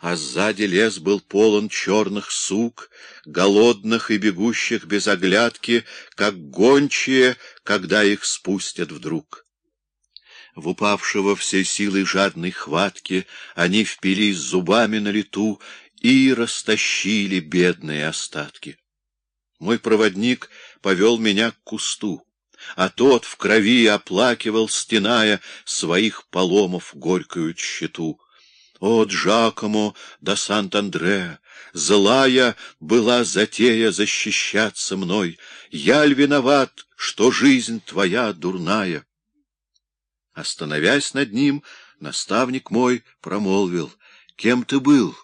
а сзади лес был полон черных сук, голодных и бегущих без оглядки, как гончие, когда их спустят вдруг. В упавшего всей силой жадной хватки они впились зубами на лету и растащили бедные остатки. Мой проводник повел меня к кусту, а тот в крови оплакивал, стеная своих поломов горькую тщету. О, Джакомо да Сант-Андре, злая была затея защищаться мной. Я ль виноват, что жизнь твоя дурная? Остановясь над ним, наставник мой промолвил, «Кем ты был?»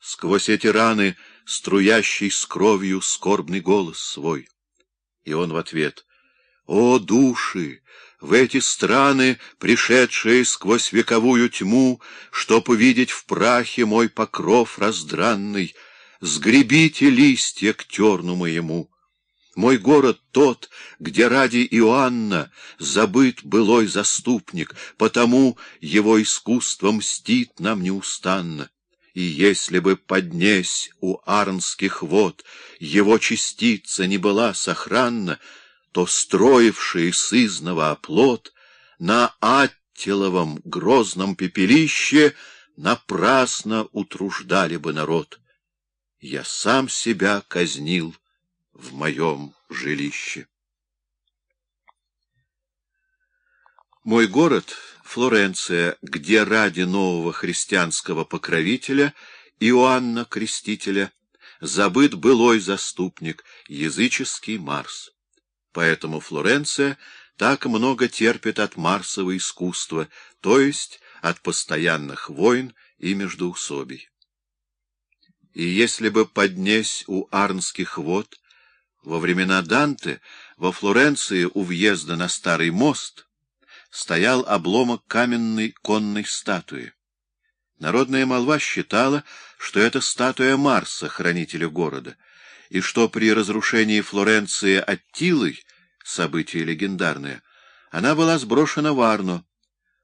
Сквозь эти раны, струящий с кровью скорбный голос свой. И он в ответ, «О, души! В эти страны, пришедшие сквозь вековую тьму, чтоб увидеть в прахе мой покров раздранный, сгребите листья к терну моему. Мой город тот, где ради Иоанна забыт былой заступник, потому его искусство мстит нам неустанно. И если бы поднесь у арнских вод его частица не была сохранна, то строившие сызного оплот на Аттиловом грозном пепелище напрасно утруждали бы народ. Я сам себя казнил в моем жилище. Мой город — Флоренция, где ради нового христианского покровителя Иоанна Крестителя забыт былой заступник, языческий Марс. Поэтому Флоренция так много терпит от Марсового искусства, то есть от постоянных войн и междоусобий. И если бы поднесь у Арнских вод, во времена Данте во Флоренции у въезда на Старый мост стоял обломок каменной конной статуи. Народная молва считала, что это статуя Марса, хранителя города, и что при разрушении Флоренции Аттилой, событие легендарное, она была сброшена в Арну,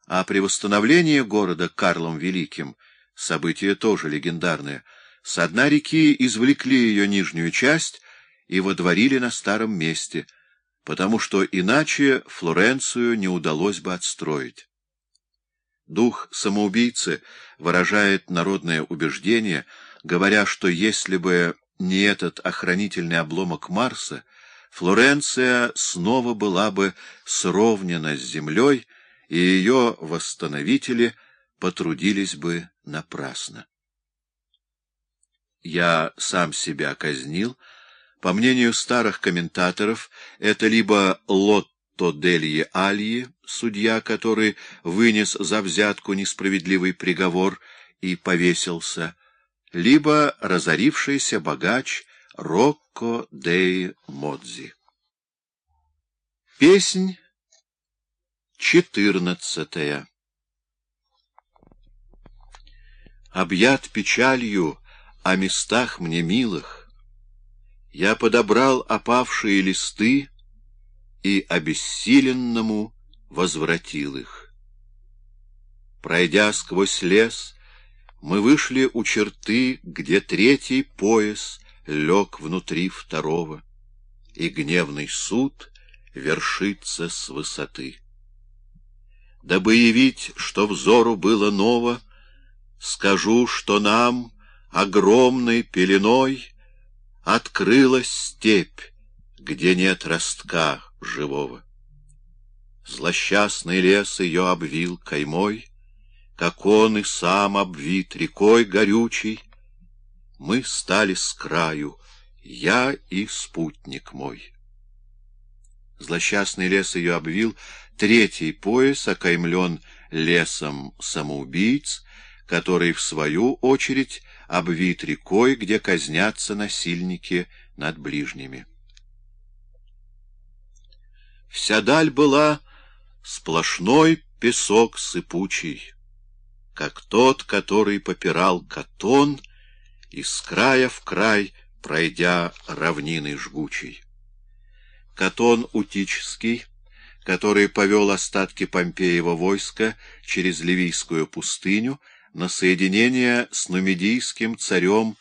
а при восстановлении города Карлом Великим, событие тоже легендарное, с дна реки извлекли ее нижнюю часть и водворили на старом месте, потому что иначе Флоренцию не удалось бы отстроить. Дух самоубийцы выражает народное убеждение, говоря, что если бы не этот охранительный обломок Марса, Флоренция снова была бы сровнена с землей, и ее восстановители потрудились бы напрасно. Я сам себя казнил. По мнению старых комментаторов, это либо Лотто Делье Альи, судья, который вынес за взятку несправедливый приговор и повесился, либо разорившийся богач Рокко Дей Модзи. Песнь четырнадцатая Объят печалью о местах мне милых, Я подобрал опавшие листы И обессиленному возвратил их. Пройдя сквозь лес, мы вышли у черты, где третий пояс лег внутри второго, и гневный суд вершится с высоты. Дабы явить, что взору было ново, скажу, что нам огромной пеленой открылась степь, где нет ростка живого. Злосчастный лес ее обвил каймой, как он и сам обвит рекой горючей. Мы стали с краю, я и спутник мой. Злосчастный лес ее обвил, третий пояс окаймлен лесом самоубийц, который, в свою очередь, обвит рекой, где казнятся насильники над ближними. Вся даль была сплошной песок сыпучий, как тот, который попирал Катон, из края в край, пройдя равнины жгучей. Катон Утический, который повел остатки Помпеева войска через Ливийскую пустыню, на соединение с нумидийским царем